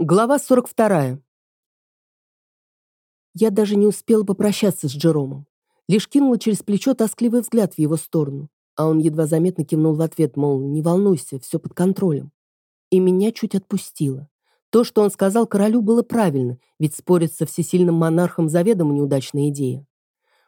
Глава 42. Я даже не успела попрощаться с Джеромом. Лишь кинула через плечо тоскливый взгляд в его сторону, а он едва заметно кивнул в ответ, мол, не волнуйся, все под контролем. И меня чуть отпустило. То, что он сказал королю, было правильно, ведь спорить со всесильным монархом заведомо неудачная идея.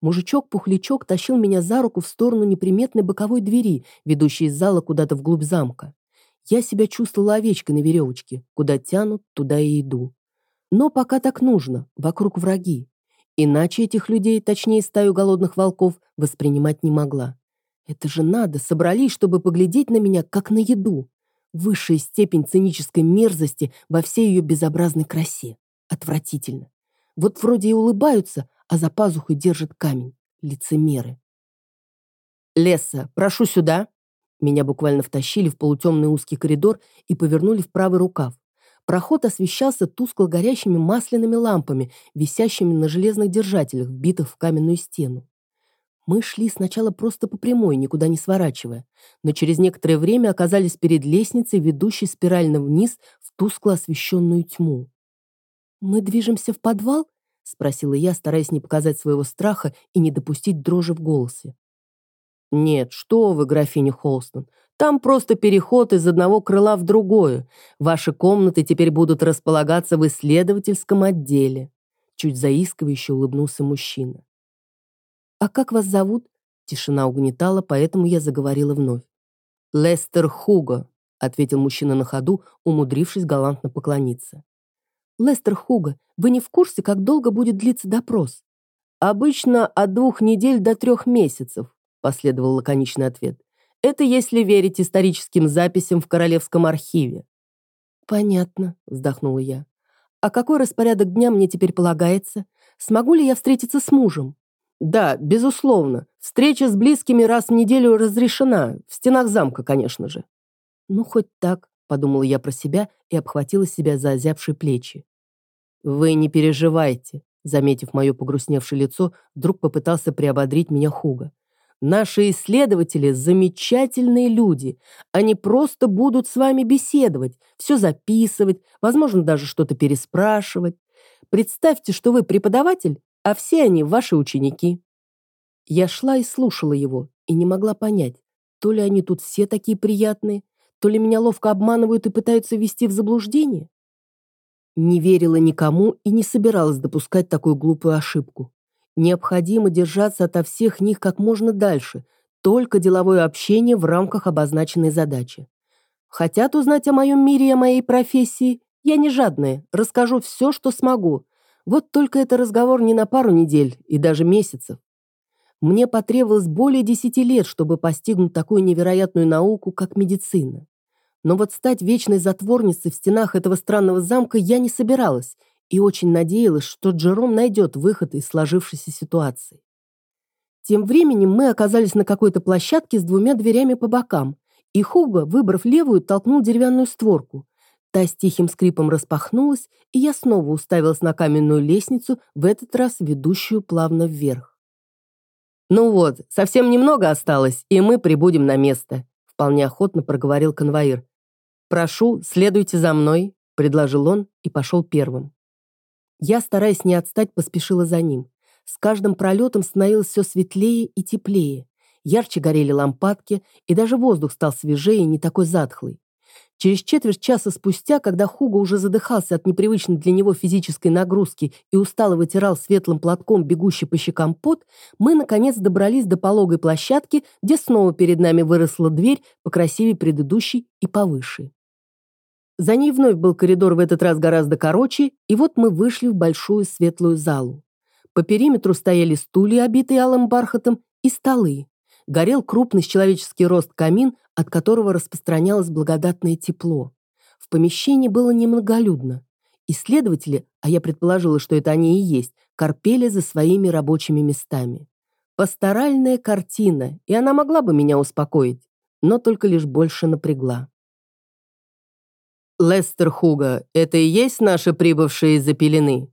Мужичок-пухлячок тащил меня за руку в сторону неприметной боковой двери, ведущей из зала куда-то вглубь замка. Я себя чувствовала овечкой на веревочке. Куда тянут, туда и иду. Но пока так нужно, вокруг враги. Иначе этих людей, точнее стаю голодных волков, воспринимать не могла. Это же надо, собрались, чтобы поглядеть на меня, как на еду. Высшая степень цинической мерзости во всей ее безобразной красе. Отвратительно. Вот вроде и улыбаются, а за пазухой держат камень. Лицемеры. «Леса, прошу сюда!» Меня буквально втащили в полутемный узкий коридор и повернули в правый рукав. Проход освещался тускло горящими масляными лампами, висящими на железных держателях, вбитых в каменную стену. Мы шли сначала просто по прямой, никуда не сворачивая, но через некоторое время оказались перед лестницей, ведущей спирально вниз в тускло освещенную тьму. «Мы движемся в подвал?» — спросила я, стараясь не показать своего страха и не допустить дрожи в голосе. «Нет, что вы, графиня Холстон, там просто переход из одного крыла в другое. Ваши комнаты теперь будут располагаться в исследовательском отделе». Чуть заискивающе улыбнулся мужчина. «А как вас зовут?» Тишина угнетала, поэтому я заговорила вновь. «Лестер Хуго», — ответил мужчина на ходу, умудрившись галантно поклониться. «Лестер Хуго, вы не в курсе, как долго будет длиться допрос?» «Обычно от двух недель до трех месяцев последовал лаконичный ответ. Это если верить историческим записям в Королевском архиве. Понятно, вздохнула я. А какой распорядок дня мне теперь полагается? Смогу ли я встретиться с мужем? Да, безусловно. Встреча с близкими раз в неделю разрешена. В стенах замка, конечно же. Ну, хоть так, подумала я про себя и обхватила себя за озябшие плечи. Вы не переживайте, заметив мое погрустневшее лицо, вдруг попытался приободрить меня Хуга. Наши исследователи – замечательные люди. Они просто будут с вами беседовать, все записывать, возможно, даже что-то переспрашивать. Представьте, что вы преподаватель, а все они ваши ученики. Я шла и слушала его, и не могла понять, то ли они тут все такие приятные, то ли меня ловко обманывают и пытаются ввести в заблуждение. Не верила никому и не собиралась допускать такую глупую ошибку. Необходимо держаться ото всех них как можно дальше, только деловое общение в рамках обозначенной задачи. Хотят узнать о моем мире и о моей профессии? Я не жадная, расскажу все, что смогу. Вот только это разговор не на пару недель и даже месяцев. Мне потребовалось более десяти лет, чтобы постигнуть такую невероятную науку, как медицина. Но вот стать вечной затворницей в стенах этого странного замка я не собиралась и очень надеялась, что Джером найдет выход из сложившейся ситуации. Тем временем мы оказались на какой-то площадке с двумя дверями по бокам, и Хуго, выбрав левую, толкнул деревянную створку. Та с тихим скрипом распахнулась, и я снова уставилась на каменную лестницу, в этот раз ведущую плавно вверх. «Ну вот, совсем немного осталось, и мы прибудем на место», вполне охотно проговорил конвоир. «Прошу, следуйте за мной», — предложил он и пошел первым. Я, стараясь не отстать, поспешила за ним. С каждым пролетом становилось все светлее и теплее. Ярче горели лампадки, и даже воздух стал свежее и не такой затхлый. Через четверть часа спустя, когда Хуго уже задыхался от непривычной для него физической нагрузки и устало вытирал светлым платком бегущий по щекам пот, мы, наконец, добрались до пологой площадки, где снова перед нами выросла дверь, покрасивее предыдущей и повыше. За ней вновь был коридор в этот раз гораздо короче, и вот мы вышли в большую светлую залу. По периметру стояли стулья, обитые алым бархатом, и столы. Горел крупный человеческий рост камин, от которого распространялось благодатное тепло. В помещении было немноголюдно. Исследователи, а я предположила, что это они и есть, корпели за своими рабочими местами. Пасторальная картина, и она могла бы меня успокоить, но только лишь больше напрягла. «Лестер Хуга, это и есть наши прибывшие из-за пелены?»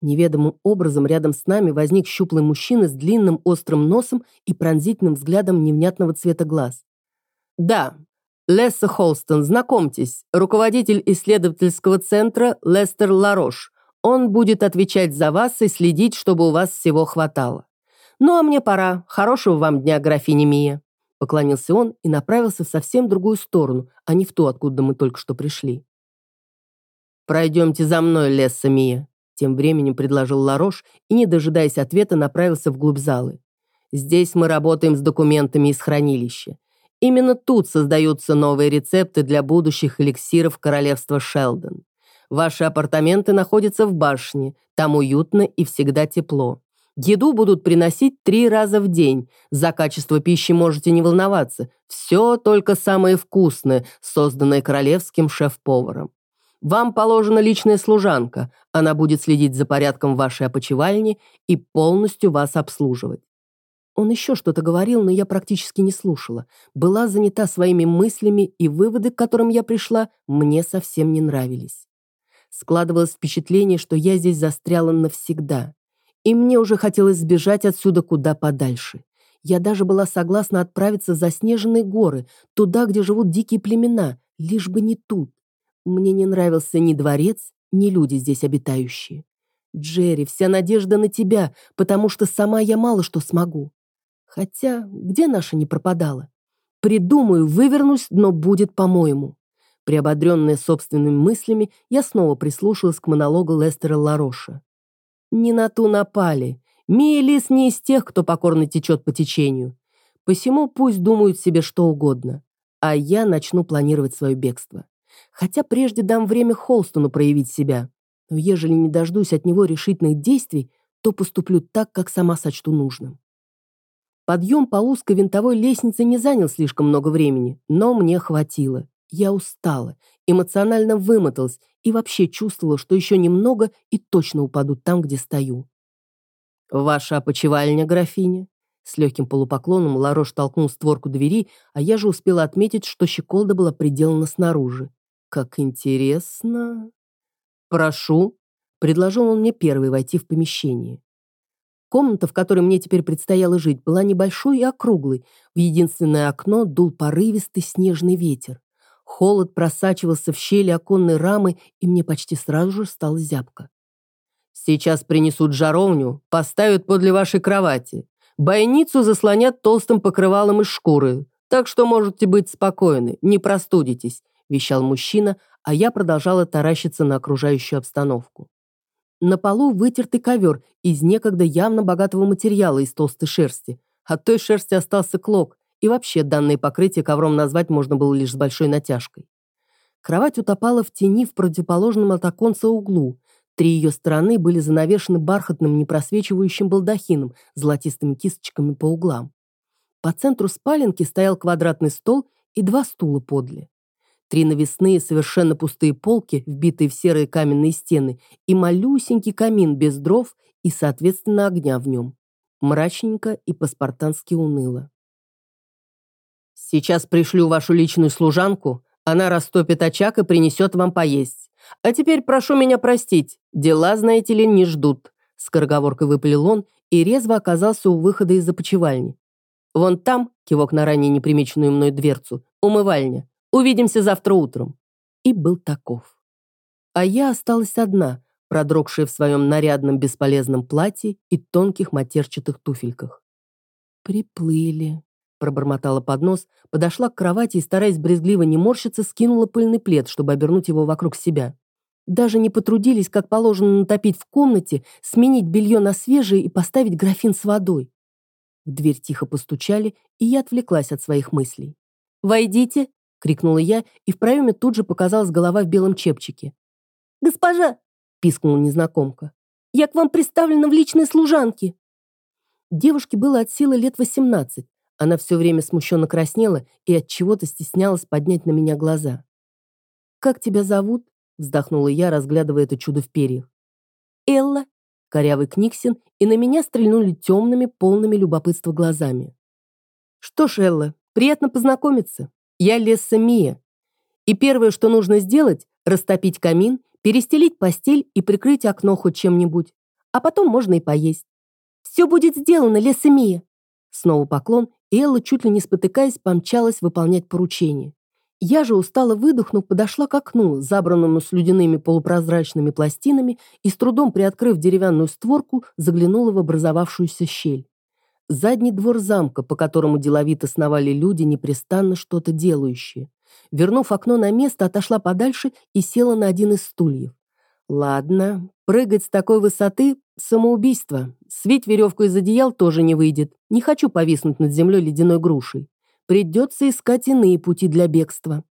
Неведомым образом рядом с нами возник щуплый мужчина с длинным острым носом и пронзительным взглядом невнятного цвета глаз. «Да, Лесса Холстон, знакомьтесь, руководитель исследовательского центра Лестер Ларош. Он будет отвечать за вас и следить, чтобы у вас всего хватало. Ну а мне пора. Хорошего вам дня, графиня Мия. Поклонился он и направился в совсем другую сторону, а не в ту, откуда мы только что пришли. «Пройдемте за мной, Лесса Мия», — тем временем предложил Ларош и, не дожидаясь ответа, направился вглубь залы. «Здесь мы работаем с документами из хранилища. Именно тут создаются новые рецепты для будущих эликсиров королевства Шелдон. Ваши апартаменты находятся в башне, там уютно и всегда тепло. Еду будут приносить три раза в день. За качество пищи можете не волноваться. Все только самое вкусное, созданное королевским шеф-поваром. Вам положена личная служанка. Она будет следить за порядком в вашей опочивальни и полностью вас обслуживать. Он еще что-то говорил, но я практически не слушала. Была занята своими мыслями, и выводы, к которым я пришла, мне совсем не нравились. Складывалось впечатление, что я здесь застряла навсегда. И мне уже хотелось сбежать отсюда куда подальше. Я даже была согласна отправиться за снежные горы, туда, где живут дикие племена, лишь бы не тут. Мне не нравился ни дворец, ни люди здесь обитающие. Джерри, вся надежда на тебя, потому что сама я мало что смогу. Хотя, где наша не пропадала? Придумаю, вывернусь, но будет по-моему. Приободренная собственными мыслями, я снова прислушалась к монологу Лестера Лароша. Не на ту напали. Мия Лис не из тех, кто покорно течет по течению. Посему пусть думают себе что угодно. А я начну планировать свое бегство. Хотя прежде дам время Холстону проявить себя. Но ежели не дождусь от него решительных действий, то поступлю так, как сама сочту нужным. Подъем по узкой винтовой лестнице не занял слишком много времени, но мне хватило. Я устала, эмоционально вымоталась и вообще чувствовала, что еще немного и точно упаду там, где стою. «Ваша опочивальня, графиня?» С легким полупоклоном Ларош толкнул створку двери, а я же успела отметить, что щеколда была приделана снаружи. «Как интересно!» «Прошу», — предложил он мне первый войти в помещение. Комната, в которой мне теперь предстояло жить, была небольшой и округлой. В единственное окно дул порывистый снежный ветер. Холод просачивался в щели оконной рамы, и мне почти сразу же стало зябко. «Сейчас принесут жаровню, поставят подле вашей кровати. Бойницу заслонят толстым покрывалом из шкуры, так что можете быть спокойны, не простудитесь», вещал мужчина, а я продолжала таращиться на окружающую обстановку. На полу вытертый ковер из некогда явно богатого материала из толстой шерсти. От той шерсти остался клок, и вообще данное покрытие ковром назвать можно было лишь с большой натяжкой. Кровать утопала в тени в противоположном от оконца углу. Три ее стороны были занавешены бархатным непросвечивающим балдахином с золотистыми кисточками по углам. По центру спаленки стоял квадратный стол и два стула подле. Три навесные, совершенно пустые полки, вбитые в серые каменные стены, и малюсенький камин без дров и, соответственно, огня в нем. Мрачненько и по-спартански уныло. Сейчас пришлю вашу личную служанку, она растопит очаг и принесет вам поесть. А теперь прошу меня простить, дела, знаете ли, не ждут». Скороговоркой выпалил он и резво оказался у выхода из опочивальни. «Вон там», кивок на ранее непримеченную мной дверцу, умывальня. Увидимся завтра утром». И был таков. А я осталась одна, продрогшая в своем нарядном бесполезном платье и тонких матерчатых туфельках. «Приплыли», пробормотала под нос, подошла к кровати и, стараясь брезгливо не морщиться, скинула пыльный плед, чтобы обернуть его вокруг себя. Даже не потрудились, как положено, натопить в комнате, сменить белье на свежее и поставить графин с водой. В дверь тихо постучали, и я отвлеклась от своих мыслей. «Войдите!» — крикнула я, и в проеме тут же показалась голова в белом чепчике. «Госпожа!» — пискнула незнакомка. «Я к вам представлена в личной служанке!» Девушке было от силы лет восемнадцать, она все время смущенно краснела и от чего-то стеснялась поднять на меня глаза. «Как тебя зовут?» — вздохнула я, разглядывая это чудо в перьях. «Элла», — корявый Книксин, и на меня стрельнули темными, полными любопытства глазами. «Что ж, Элла, приятно познакомиться. Я Лесса Мия. И первое, что нужно сделать, растопить камин, перестелить постель и прикрыть окно хоть чем-нибудь. А потом можно и поесть. Все будет сделано, Лесса Мия. Снова поклон, Элла, чуть ли не спотыкаясь, помчалась выполнять поручение. Я же, устало выдохнув, подошла к окну, забранному слюдяными полупрозрачными пластинами, и с трудом приоткрыв деревянную створку, заглянула в образовавшуюся щель. Задний двор замка, по которому деловито сновали люди, непрестанно что-то делающие. Вернув окно на место, отошла подальше и села на один из стульев. Ладно, прыгать с такой высоты – самоубийство. Свить веревку из одеял тоже не выйдет. Не хочу повиснуть над землей ледяной грушей. Придется искать иные пути для бегства.